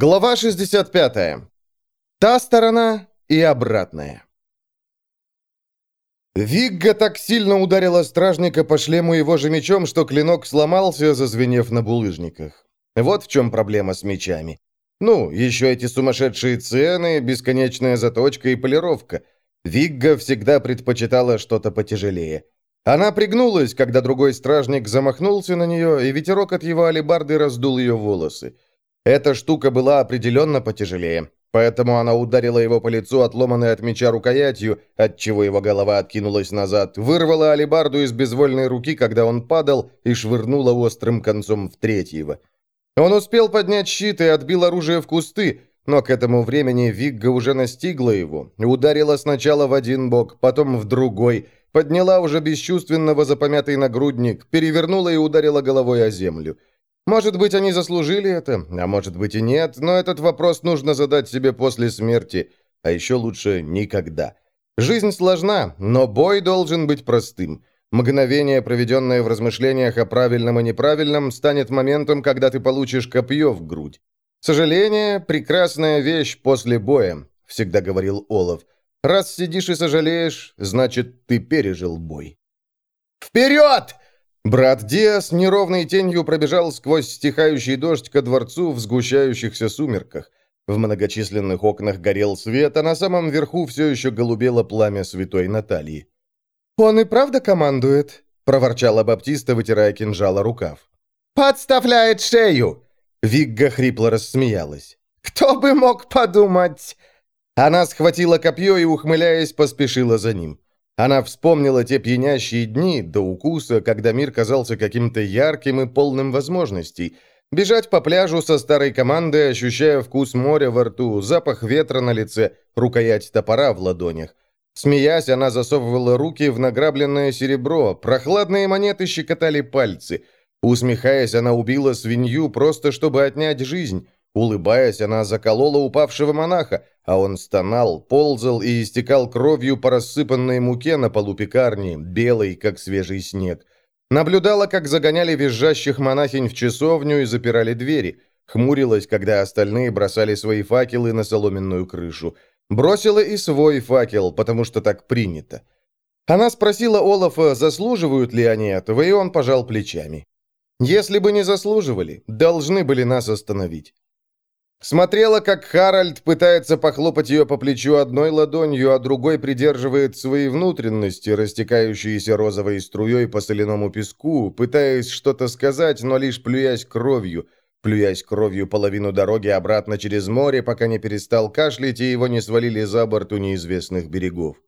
Глава 65. Та сторона и обратная. Вигга так сильно ударила стражника по шлему его же мечом, что клинок сломался, зазвенев на булыжниках. Вот в чем проблема с мечами. Ну, еще эти сумасшедшие цены, бесконечная заточка и полировка. Вигга всегда предпочитала что-то потяжелее. Она пригнулась, когда другой стражник замахнулся на нее, и ветерок от его алебарды раздул ее волосы. Эта штука была определенно потяжелее, поэтому она ударила его по лицу отломанной от меча рукоятью, отчего его голова откинулась назад, вырвала алебарду из безвольной руки, когда он падал, и швырнула острым концом в третьего. Он успел поднять щит и отбил оружие в кусты, но к этому времени Вигга уже настигла его, ударила сначала в один бок, потом в другой, подняла уже бесчувственного за помятый нагрудник, перевернула и ударила головой о землю. Может быть, они заслужили это, а может быть и нет, но этот вопрос нужно задать себе после смерти, а еще лучше никогда. Жизнь сложна, но бой должен быть простым. Мгновение, проведенное в размышлениях о правильном и неправильном, станет моментом, когда ты получишь копье в грудь. Сожаление – прекрасная вещь после боя, всегда говорил Олаф. Раз сидишь и сожалеешь, значит, ты пережил бой. «Вперед!» Брат Диас неровной тенью пробежал сквозь стихающий дождь ко дворцу в сгущающихся сумерках. В многочисленных окнах горел свет, а на самом верху все еще голубело пламя святой Натальи. «Он и правда командует?» – проворчала Баптиста, вытирая кинжала рукав. «Подставляет шею!» Вигга хрипло рассмеялась. «Кто бы мог подумать?» Она схватила копье и, ухмыляясь, поспешила за ним. Она вспомнила те пьянящие дни до укуса, когда мир казался каким-то ярким и полным возможностей. Бежать по пляжу со старой командой, ощущая вкус моря во рту, запах ветра на лице, рукоять топора в ладонях. Смеясь, она засовывала руки в награбленное серебро, прохладные монеты щекотали пальцы. Усмехаясь, она убила свинью просто, чтобы отнять жизнь. Улыбаясь, она заколола упавшего монаха, а он стонал, ползал и истекал кровью по рассыпанной муке на полу пекарни, белой, как свежий снег. Наблюдала, как загоняли визжащих монахинь в часовню и запирали двери. Хмурилась, когда остальные бросали свои факелы на соломенную крышу. Бросила и свой факел, потому что так принято. Она спросила Олафа, заслуживают ли они этого, и он пожал плечами. Если бы не заслуживали, должны были нас остановить. Смотрела, как Харальд пытается похлопать ее по плечу одной ладонью, а другой придерживает свои внутренности, растекающиеся розовой струей по соляному песку, пытаясь что-то сказать, но лишь плюясь кровью, плюясь кровью половину дороги обратно через море, пока не перестал кашлять и его не свалили за борт у неизвестных берегов.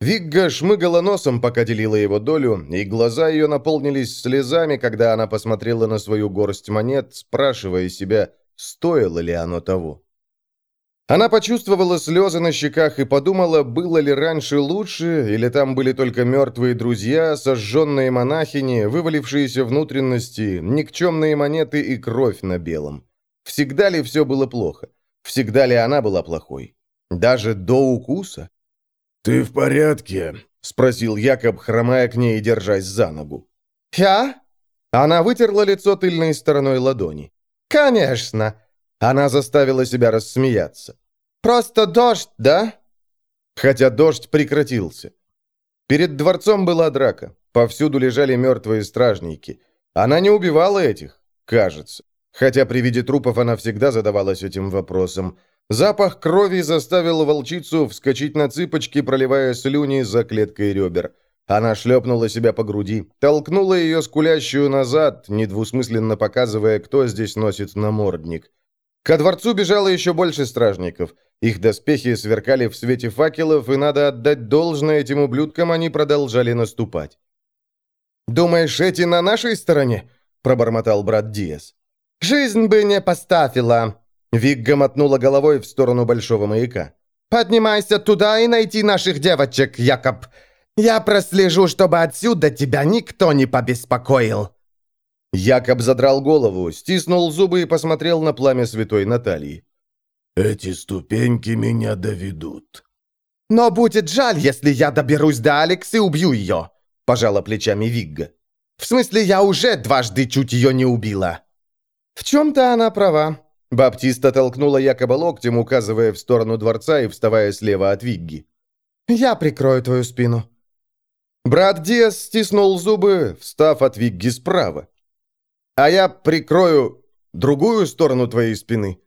Вигга шмыгала носом, пока делила его долю, и глаза ее наполнились слезами, когда она посмотрела на свою горсть монет, спрашивая себя – Стоило ли оно того? Она почувствовала слезы на щеках и подумала, было ли раньше лучше, или там были только мертвые друзья, сожженные монахини, вывалившиеся внутренности, никчемные монеты и кровь на белом. Всегда ли все было плохо? Всегда ли она была плохой? Даже до укуса? «Ты в порядке?» — спросил Якоб, хромая к ней и держась за ногу. «Я?» Она вытерла лицо тыльной стороной ладони. «Конечно!» Она заставила себя рассмеяться. «Просто дождь, да?» Хотя дождь прекратился. Перед дворцом была драка. Повсюду лежали мертвые стражники. Она не убивала этих, кажется. Хотя при виде трупов она всегда задавалась этим вопросом. Запах крови заставил волчицу вскочить на цыпочки, проливая слюни за клеткой ребер. Она шлепнула себя по груди, толкнула ее скулящую назад, недвусмысленно показывая, кто здесь носит намордник. Ко дворцу бежало еще больше стражников. Их доспехи сверкали в свете факелов, и надо отдать должное этим ублюдкам, они продолжали наступать. «Думаешь, эти на нашей стороне?» – пробормотал брат Диас. «Жизнь бы не поставила!» Вигга мотнула головой в сторону большого маяка. «Поднимайся туда и найти наших девочек, Якоб! Я прослежу, чтобы отсюда тебя никто не побеспокоил». Якоб задрал голову, стиснул зубы и посмотрел на пламя святой Натальи. «Эти ступеньки меня доведут». «Но будет жаль, если я доберусь до Алекс и убью ее», – пожала плечами Вигга. «В смысле, я уже дважды чуть ее не убила». «В чем-то она права». Баптиста толкнула якобы локтем, указывая в сторону дворца и вставая слева от Вигги. «Я прикрою твою спину». Брат Диас стиснул зубы, встав от Вигги справа. «А я прикрою другую сторону твоей спины».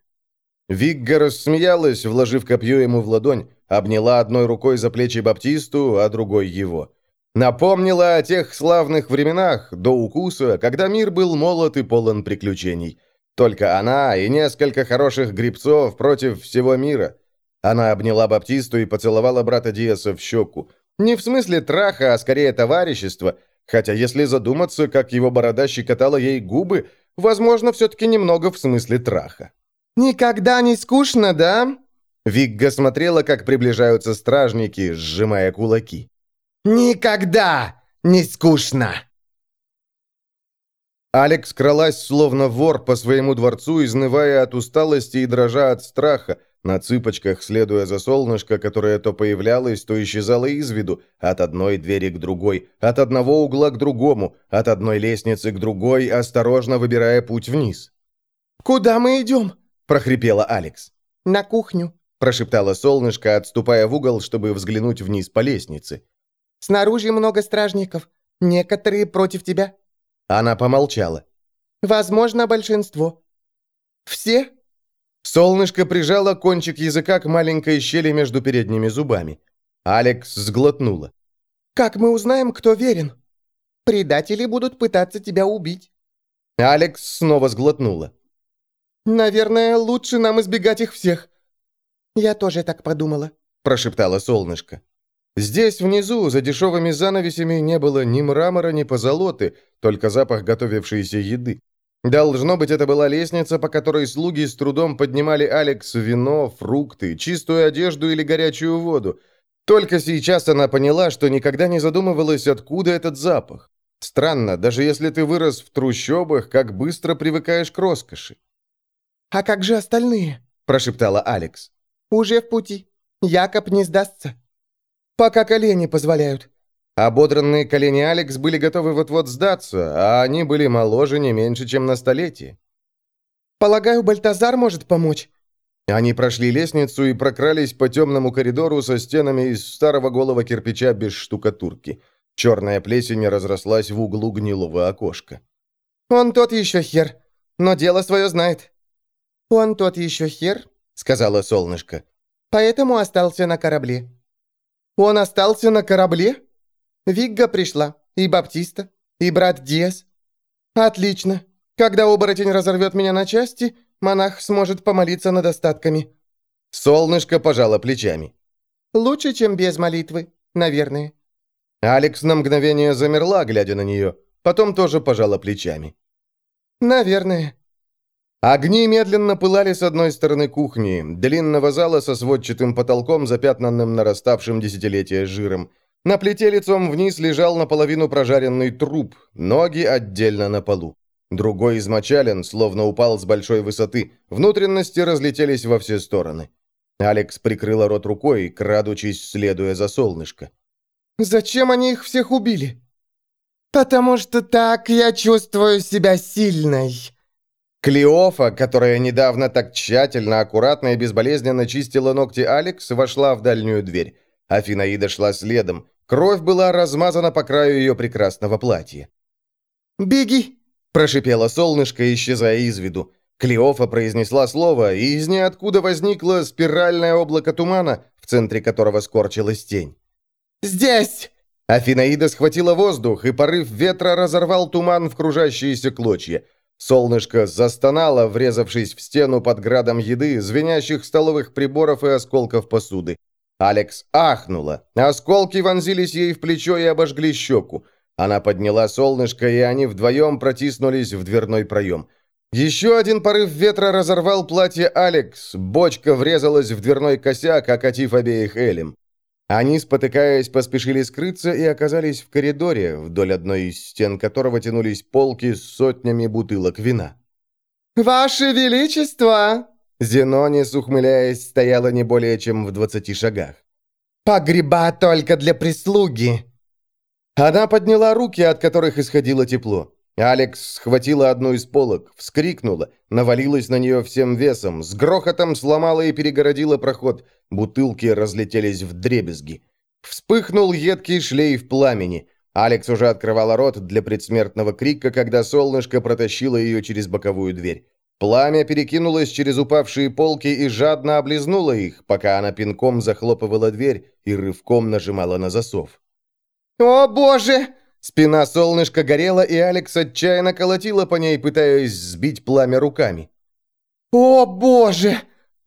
Вигга рассмеялась, вложив копье ему в ладонь, обняла одной рукой за плечи Баптисту, а другой его. Напомнила о тех славных временах, до укуса, когда мир был молод и полон приключений. Только она и несколько хороших грибцов против всего мира. Она обняла Баптисту и поцеловала брата Диаса в щеку. Не в смысле траха, а скорее товарищества. Хотя, если задуматься, как его борода щекотала ей губы, возможно, все-таки немного в смысле траха. «Никогда не скучно, да?» Вигга смотрела, как приближаются стражники, сжимая кулаки. «Никогда не скучно!» Алекс кралась словно вор по своему дворцу, изнывая от усталости и дрожа от страха, на цыпочках следуя за солнышко, которое то появлялось, то исчезало из виду, от одной двери к другой, от одного угла к другому, от одной лестницы к другой, осторожно выбирая путь вниз. «Куда мы идем?» – прохрипела Алекс. «На кухню», – прошептала солнышко, отступая в угол, чтобы взглянуть вниз по лестнице. «Снаружи много стражников. Некоторые против тебя». Она помолчала. «Возможно, большинство». «Все?» Солнышко прижало кончик языка к маленькой щели между передними зубами. Алекс сглотнула. «Как мы узнаем, кто верен? Предатели будут пытаться тебя убить». Алекс снова сглотнула. «Наверное, лучше нам избегать их всех». «Я тоже так подумала», – прошептала солнышко. Здесь, внизу, за дешевыми занавесями, не было ни мрамора, ни позолоты, только запах готовившейся еды. Должно быть, это была лестница, по которой слуги с трудом поднимали Алекс вино, фрукты, чистую одежду или горячую воду. Только сейчас она поняла, что никогда не задумывалась, откуда этот запах. Странно, даже если ты вырос в трущобах, как быстро привыкаешь к роскоши. «А как же остальные?» – прошептала Алекс. «Уже в пути. Якоб не сдастся». Пока колени позволяют». Ободранные колени Алекс были готовы вот-вот сдаться, а они были моложе не меньше, чем на столетие. «Полагаю, Бальтазар может помочь?» Они прошли лестницу и прокрались по темному коридору со стенами из старого голого кирпича без штукатурки. Черная плесень разрослась в углу гнилого окошка. «Он тот еще хер, но дело свое знает». «Он тот еще хер», — сказала солнышко. «Поэтому остался на корабле». Он остался на корабле? Вигга пришла, и Баптиста, и брат Диас. Отлично. Когда оборотень разорвет меня на части, монах сможет помолиться над остатками. Солнышко пожало плечами. Лучше, чем без молитвы, наверное. Алекс на мгновение замерла, глядя на нее, потом тоже пожала плечами. «Наверное». Огни медленно пылали с одной стороны кухни, длинного зала со сводчатым потолком, запятнанным нараставшим десятилетия жиром. На плите лицом вниз лежал наполовину прожаренный труп, ноги отдельно на полу. Другой измочален, словно упал с большой высоты, внутренности разлетелись во все стороны. Алекс прикрыла рот рукой, крадучись, следуя за солнышко. «Зачем они их всех убили?» «Потому что так я чувствую себя сильной», Клеофа, которая недавно так тщательно, аккуратно и безболезненно чистила ногти Алекс, вошла в дальнюю дверь. Афинаида шла следом. Кровь была размазана по краю ее прекрасного платья. «Беги!» – прошипело солнышко, исчезая из виду. Клеофа произнесла слово, и из ниоткуда возникло спиральное облако тумана, в центре которого скорчилась тень. «Здесь!» Афинаида схватила воздух, и порыв ветра разорвал туман в кружащиеся клочья. Солнышко застонало, врезавшись в стену под градом еды, звенящих столовых приборов и осколков посуды. Алекс ахнула. Осколки вонзились ей в плечо и обожгли щеку. Она подняла солнышко, и они вдвоем протиснулись в дверной проем. Еще один порыв ветра разорвал платье Алекс. Бочка врезалась в дверной косяк, окатив обеих Элем. Они, спотыкаясь, поспешили скрыться и оказались в коридоре, вдоль одной из стен которого тянулись полки с сотнями бутылок вина. «Ваше Величество!» Зенонис, ухмыляясь, стояла не более чем в двадцати шагах. «Погреба только для прислуги!» Она подняла руки, от которых исходило тепло. Алекс схватила одну из полок, вскрикнула, навалилась на нее всем весом, с грохотом сломала и перегородила проход, бутылки разлетелись в дребезги. Вспыхнул едкий шлейф пламени. Алекс уже открывала рот для предсмертного крика, когда солнышко протащило ее через боковую дверь. Пламя перекинулось через упавшие полки и жадно облизнуло их, пока она пинком захлопывала дверь и рывком нажимала на засов. «О, боже!» Спина солнышка горела, и Алекс отчаянно колотила по ней, пытаясь сбить пламя руками. «О, боже!»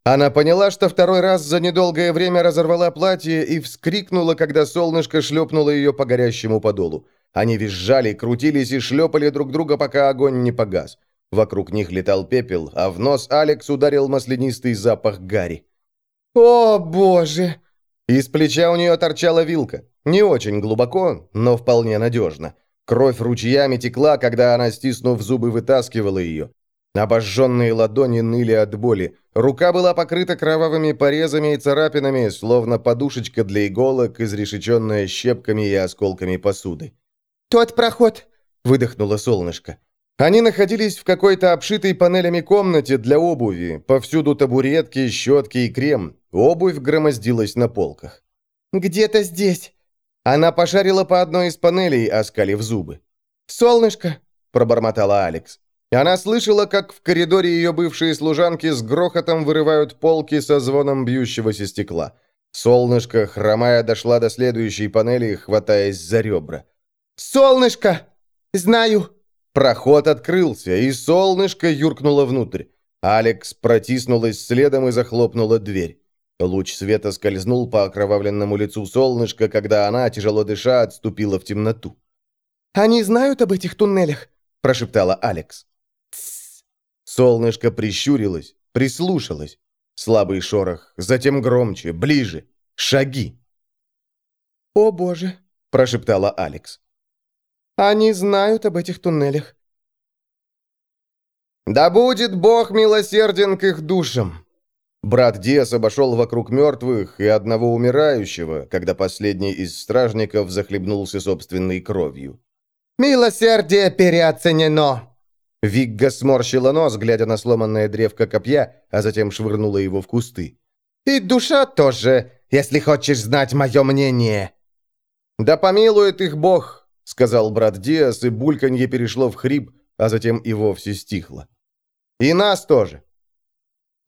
Она поняла, что второй раз за недолгое время разорвала платье и вскрикнула, когда солнышко шлепнуло ее по горящему подолу. Они визжали, крутились и шлепали друг друга, пока огонь не погас. Вокруг них летал пепел, а в нос Алекс ударил маслянистый запах гари. «О, боже!» Из плеча у нее торчала вилка. Не очень глубоко, но вполне надежно. Кровь ручьями текла, когда она, стиснув зубы, вытаскивала ее. Обожженные ладони ныли от боли. Рука была покрыта кровавыми порезами и царапинами, словно подушечка для иголок, изрешеченная щепками и осколками посуды. «Тот проход!» — выдохнуло солнышко. Они находились в какой-то обшитой панелями комнате для обуви. Повсюду табуретки, щетки и крем. Обувь громоздилась на полках. «Где-то здесь!» Она пошарила по одной из панелей, оскалив зубы. «Солнышко!» – пробормотала Алекс. Она слышала, как в коридоре ее бывшие служанки с грохотом вырывают полки со звоном бьющегося стекла. Солнышко, хромая, дошла до следующей панели, хватаясь за ребра. «Солнышко! Знаю!» Проход открылся, и солнышко юркнуло внутрь. Алекс протиснулась следом и захлопнула дверь. Луч света скользнул по окровавленному лицу солнышка, когда она, тяжело дыша, отступила в темноту. «Они знают об этих туннелях?» – прошептала Алекс. «Тссс!» Солнышко прищурилось, прислушалось. Слабый шорох, затем громче, ближе. Шаги. «О, боже!» – прошептала Алекс. «Они знают об этих туннелях». «Да будет Бог милосерден к их душам!» Брат Диас обошел вокруг мертвых и одного умирающего, когда последний из стражников захлебнулся собственной кровью. «Милосердие переоценено!» Вигга сморщила нос, глядя на сломанное древко копья, а затем швырнула его в кусты. «И душа тоже, если хочешь знать мое мнение!» «Да помилует их Бог!» — сказал брат Диас, и бульканье перешло в хрип, а затем и вовсе стихло. «И нас тоже!»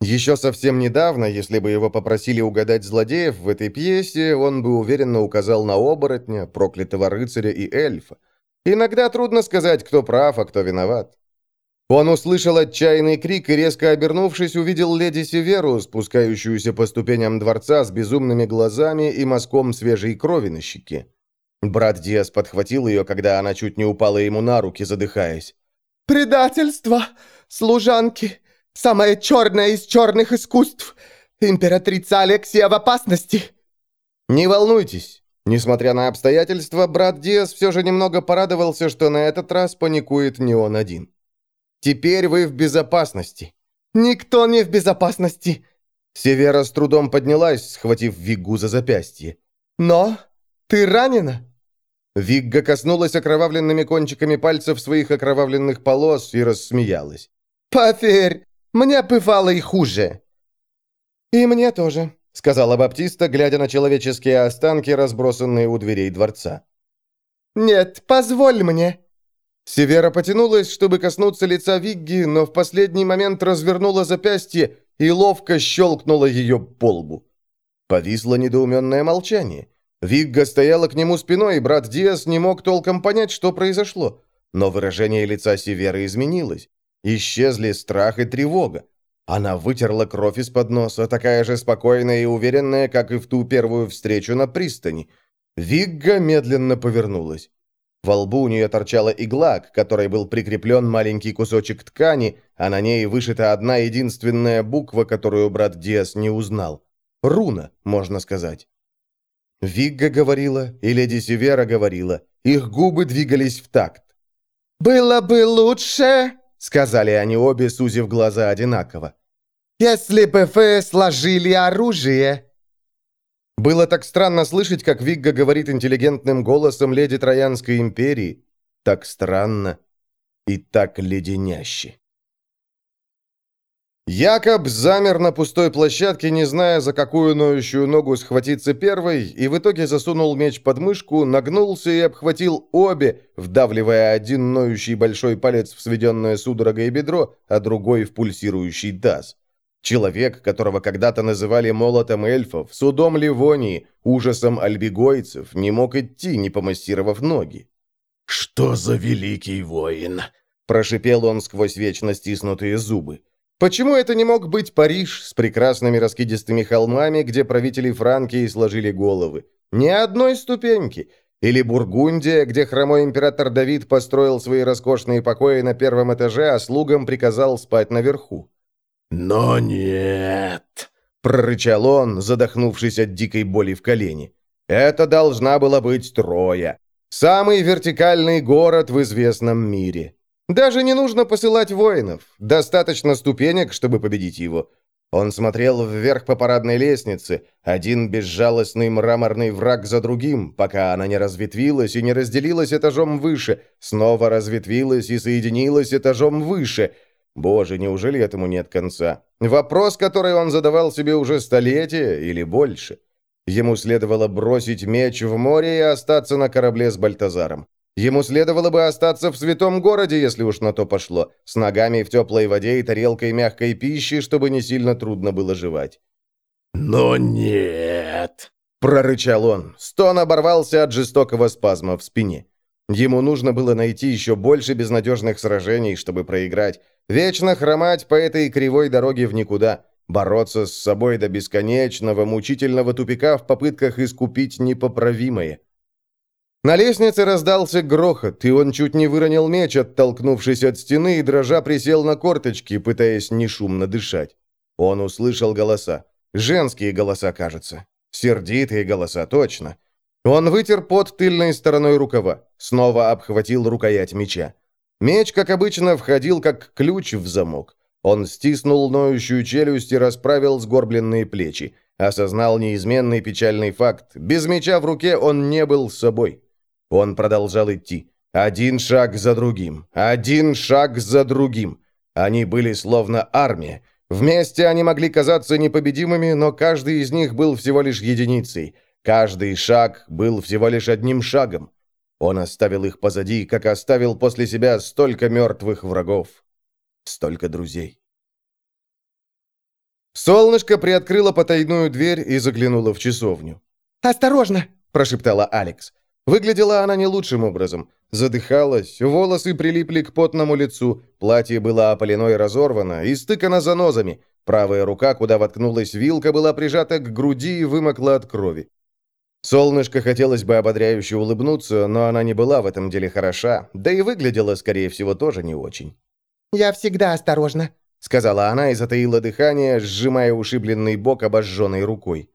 Еще совсем недавно, если бы его попросили угадать злодеев в этой пьесе, он бы уверенно указал на оборотня, проклятого рыцаря и эльфа. Иногда трудно сказать, кто прав, а кто виноват. Он услышал отчаянный крик и, резко обернувшись, увидел леди Северу, спускающуюся по ступеням дворца с безумными глазами и мазком свежей крови на щеке. Брат Диас подхватил ее, когда она чуть не упала ему на руки, задыхаясь. «Предательство! Служанки! Самое черное из черных искусств! Императрица Алексия в опасности!» «Не волнуйтесь!» Несмотря на обстоятельства, брат Диас все же немного порадовался, что на этот раз паникует не он один. «Теперь вы в безопасности». «Никто не в безопасности!» Севера с трудом поднялась, схватив Виггу за запястье. «Но ты ранена?» Вигга коснулась окровавленными кончиками пальцев своих окровавленных полос и рассмеялась. «Поверь, мне бывало и хуже». «И мне тоже», — сказала Баптиста, глядя на человеческие останки, разбросанные у дверей дворца. «Нет, позволь мне». Севера потянулась, чтобы коснуться лица Вигги, но в последний момент развернула запястье и ловко щелкнула ее по лбу. Повисло недоуменное молчание. Вигга стояла к нему спиной, и брат Диас не мог толком понять, что произошло. Но выражение лица Северы изменилось. Исчезли страх и тревога. Она вытерла кровь из-под носа, такая же спокойная и уверенная, как и в ту первую встречу на пристани. Вигга медленно повернулась. Во лбу у нее торчала игла, к которой был прикреплен маленький кусочек ткани, а на ней вышита одна единственная буква, которую брат Диас не узнал. Руна, можно сказать. Вигга говорила, и леди Севера говорила. Их губы двигались в такт. «Было бы лучше», — сказали они обе, сузив глаза одинаково. «Если бы вы сложили оружие!» Было так странно слышать, как Вигга говорит интеллигентным голосом леди Троянской империи. Так странно. и так леденяще. Якоб замер на пустой площадке, не зная, за какую ноющую ногу схватиться первой, и в итоге засунул меч под мышку, нагнулся и обхватил обе, вдавливая один ноющий большой палец в сведенное судорогой бедро, а другой в пульсирующий таз. Человек, которого когда-то называли молотом эльфов, судом Ливонии, ужасом альбигойцев, не мог идти, не помассировав ноги. «Что за великий воин?» – прошипел он сквозь вечно стиснутые зубы. Почему это не мог быть Париж с прекрасными раскидистыми холмами, где правители Франкии сложили головы? Ни одной ступеньки. Или Бургундия, где хромой император Давид построил свои роскошные покои на первом этаже, а слугам приказал спать наверху. «Но нет!» — прорычал он, задохнувшись от дикой боли в колене. «Это должна была быть Троя. Самый вертикальный город в известном мире. Даже не нужно посылать воинов. Достаточно ступенек, чтобы победить его. Он смотрел вверх по парадной лестнице, один безжалостный мраморный враг за другим, пока она не разветвилась и не разделилась этажом выше, снова разветвилась и соединилась этажом выше. Боже, неужели этому нет конца? Вопрос, который он задавал себе уже столетия или больше. Ему следовало бросить меч в море и остаться на корабле с Бальтазаром. Ему следовало бы остаться в святом городе, если уж на то пошло, с ногами в теплой воде и тарелкой мягкой пищи, чтобы не сильно трудно было жевать. «Но нет!» — прорычал он. Стон оборвался от жестокого спазма в спине. Ему нужно было найти еще больше безнадежных сражений, чтобы проиграть. Вечно хромать по этой кривой дороге в никуда. Бороться с собой до бесконечного, мучительного тупика в попытках искупить непоправимое. На лестнице раздался грохот, и он чуть не выронил меч, оттолкнувшись от стены, и дрожа присел на корточки, пытаясь нешумно дышать. Он услышал голоса. Женские голоса, кажется. Сердитые голоса, точно. Он вытер пот тыльной стороной рукава, снова обхватил рукоять меча. Меч, как обычно, входил как ключ в замок. Он стиснул ноющую челюсть и расправил сгорбленные плечи. Осознал неизменный печальный факт. Без меча в руке он не был собой. Он продолжал идти. Один шаг за другим. Один шаг за другим. Они были словно армия. Вместе они могли казаться непобедимыми, но каждый из них был всего лишь единицей. Каждый шаг был всего лишь одним шагом. Он оставил их позади, как оставил после себя столько мертвых врагов. Столько друзей. Солнышко приоткрыло потайную дверь и заглянуло в часовню. «Осторожно!» – прошептала Алекс. Выглядела она не лучшим образом. Задыхалась, волосы прилипли к потному лицу, платье было опалено и разорвано, и стыкано занозами. Правая рука, куда воткнулась вилка, была прижата к груди и вымокла от крови. Солнышко хотелось бы ободряюще улыбнуться, но она не была в этом деле хороша, да и выглядела, скорее всего, тоже не очень. «Я всегда осторожна», — сказала она и затаила дыхание, сжимая ушибленный бок обожженной рукой.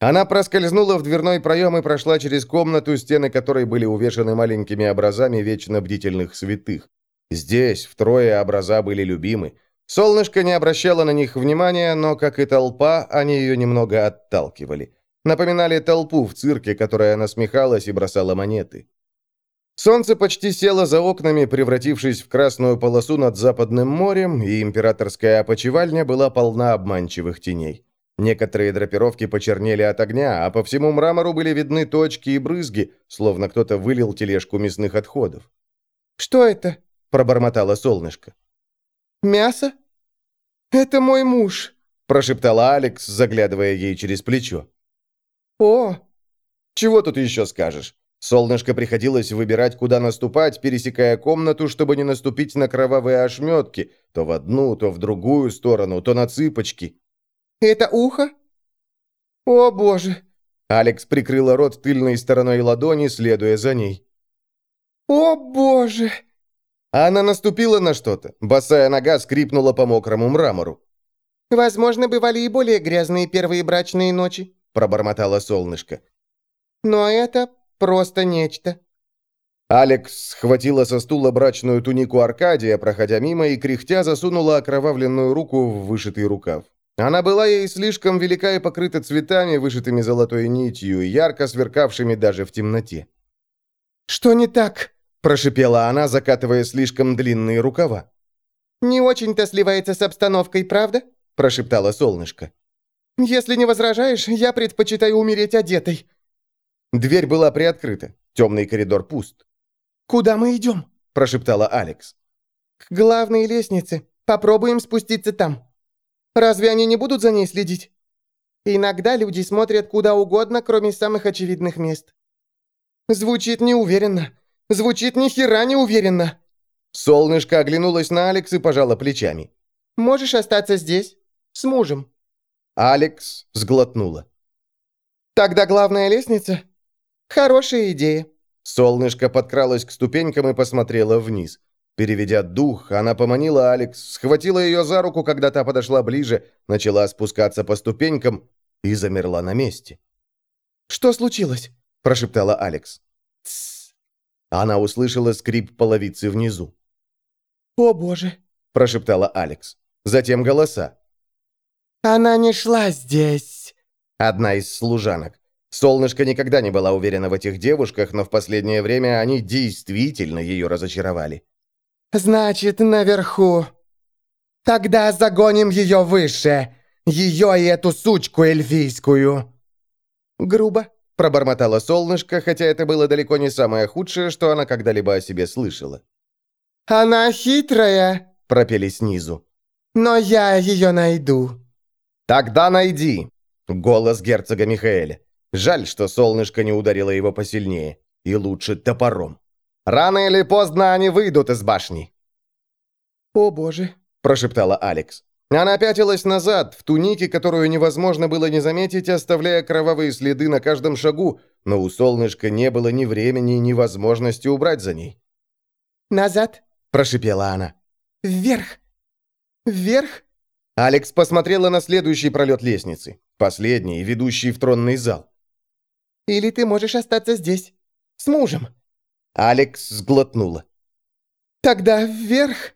Она проскользнула в дверной проем и прошла через комнату, стены которой были увешаны маленькими образами вечно бдительных святых. Здесь втрое образа были любимы. Солнышко не обращало на них внимания, но, как и толпа, они ее немного отталкивали. Напоминали толпу в цирке, которая насмехалась и бросала монеты. Солнце почти село за окнами, превратившись в красную полосу над Западным морем, и императорская опочивальня была полна обманчивых теней. Некоторые драпировки почернели от огня, а по всему мрамору были видны точки и брызги, словно кто-то вылил тележку мясных отходов. «Что это?» – пробормотало солнышко. «Мясо? Это мой муж», – прошептала Алекс, заглядывая ей через плечо. «О!» «Чего тут еще скажешь?» Солнышко приходилось выбирать, куда наступать, пересекая комнату, чтобы не наступить на кровавые ошметки, то в одну, то в другую сторону, то на цыпочки. Это ухо? О, боже!» Алекс прикрыла рот тыльной стороной ладони, следуя за ней. «О, боже!» Она наступила на что-то. Босая нога скрипнула по мокрому мрамору. «Возможно, бывали и более грязные первые брачные ночи», пробормотало солнышко. «Но это просто нечто». Алекс схватила со стула брачную тунику Аркадия, проходя мимо, и кряхтя засунула окровавленную руку в вышитый рукав. Она была ей слишком велика и покрыта цветами, вышитыми золотой нитью, ярко сверкавшими даже в темноте. «Что не так?» прошипела она, закатывая слишком длинные рукава. «Не очень-то сливается с обстановкой, правда?» – прошептала солнышко. «Если не возражаешь, я предпочитаю умереть одетой». Дверь была приоткрыта. Темный коридор пуст. «Куда мы идем?» – прошептала Алекс. «К главной лестнице. Попробуем спуститься там. Разве они не будут за ней следить?» «Иногда люди смотрят куда угодно, кроме самых очевидных мест». «Звучит неуверенно. Звучит ни хера неуверенно». Солнышко оглянулось на Алекс и пожала плечами. «Можешь остаться здесь? С мужем?» Алекс сглотнула. «Тогда главная лестница? Хорошая идея». Солнышко подкралось к ступенькам и посмотрела вниз. Переведя дух, она поманила Алекс, схватила ее за руку, когда та подошла ближе, начала спускаться по ступенькам и замерла на месте. «Что случилось?» – прошептала Алекс. «Тссс». Она услышала скрип половицы внизу. «О, боже!» – прошептала Алекс. Затем голоса. «Она не шла здесь!» Одна из служанок. Солнышко никогда не была уверена в этих девушках, но в последнее время они действительно ее разочаровали. «Значит, наверху. Тогда загоним ее выше. Ее и эту сучку эльфийскую». «Грубо», — пробормотала солнышко, хотя это было далеко не самое худшее, что она когда-либо о себе слышала. «Она хитрая», — пропели снизу. «Но я ее найду». «Тогда найди!» — голос герцога Михаэля. Жаль, что солнышко не ударило его посильнее. И лучше топором. «Рано или поздно они выйдут из башни!» «О боже!» – прошептала Алекс. Она пятилась назад, в тунике, которую невозможно было не заметить, оставляя кровавые следы на каждом шагу, но у солнышка не было ни времени, ни возможности убрать за ней. «Назад!» – прошепела она. «Вверх! Вверх!» Алекс посмотрела на следующий пролет лестницы, последний, ведущий в тронный зал. «Или ты можешь остаться здесь, с мужем». Алекс сглотнула. «Тогда вверх!»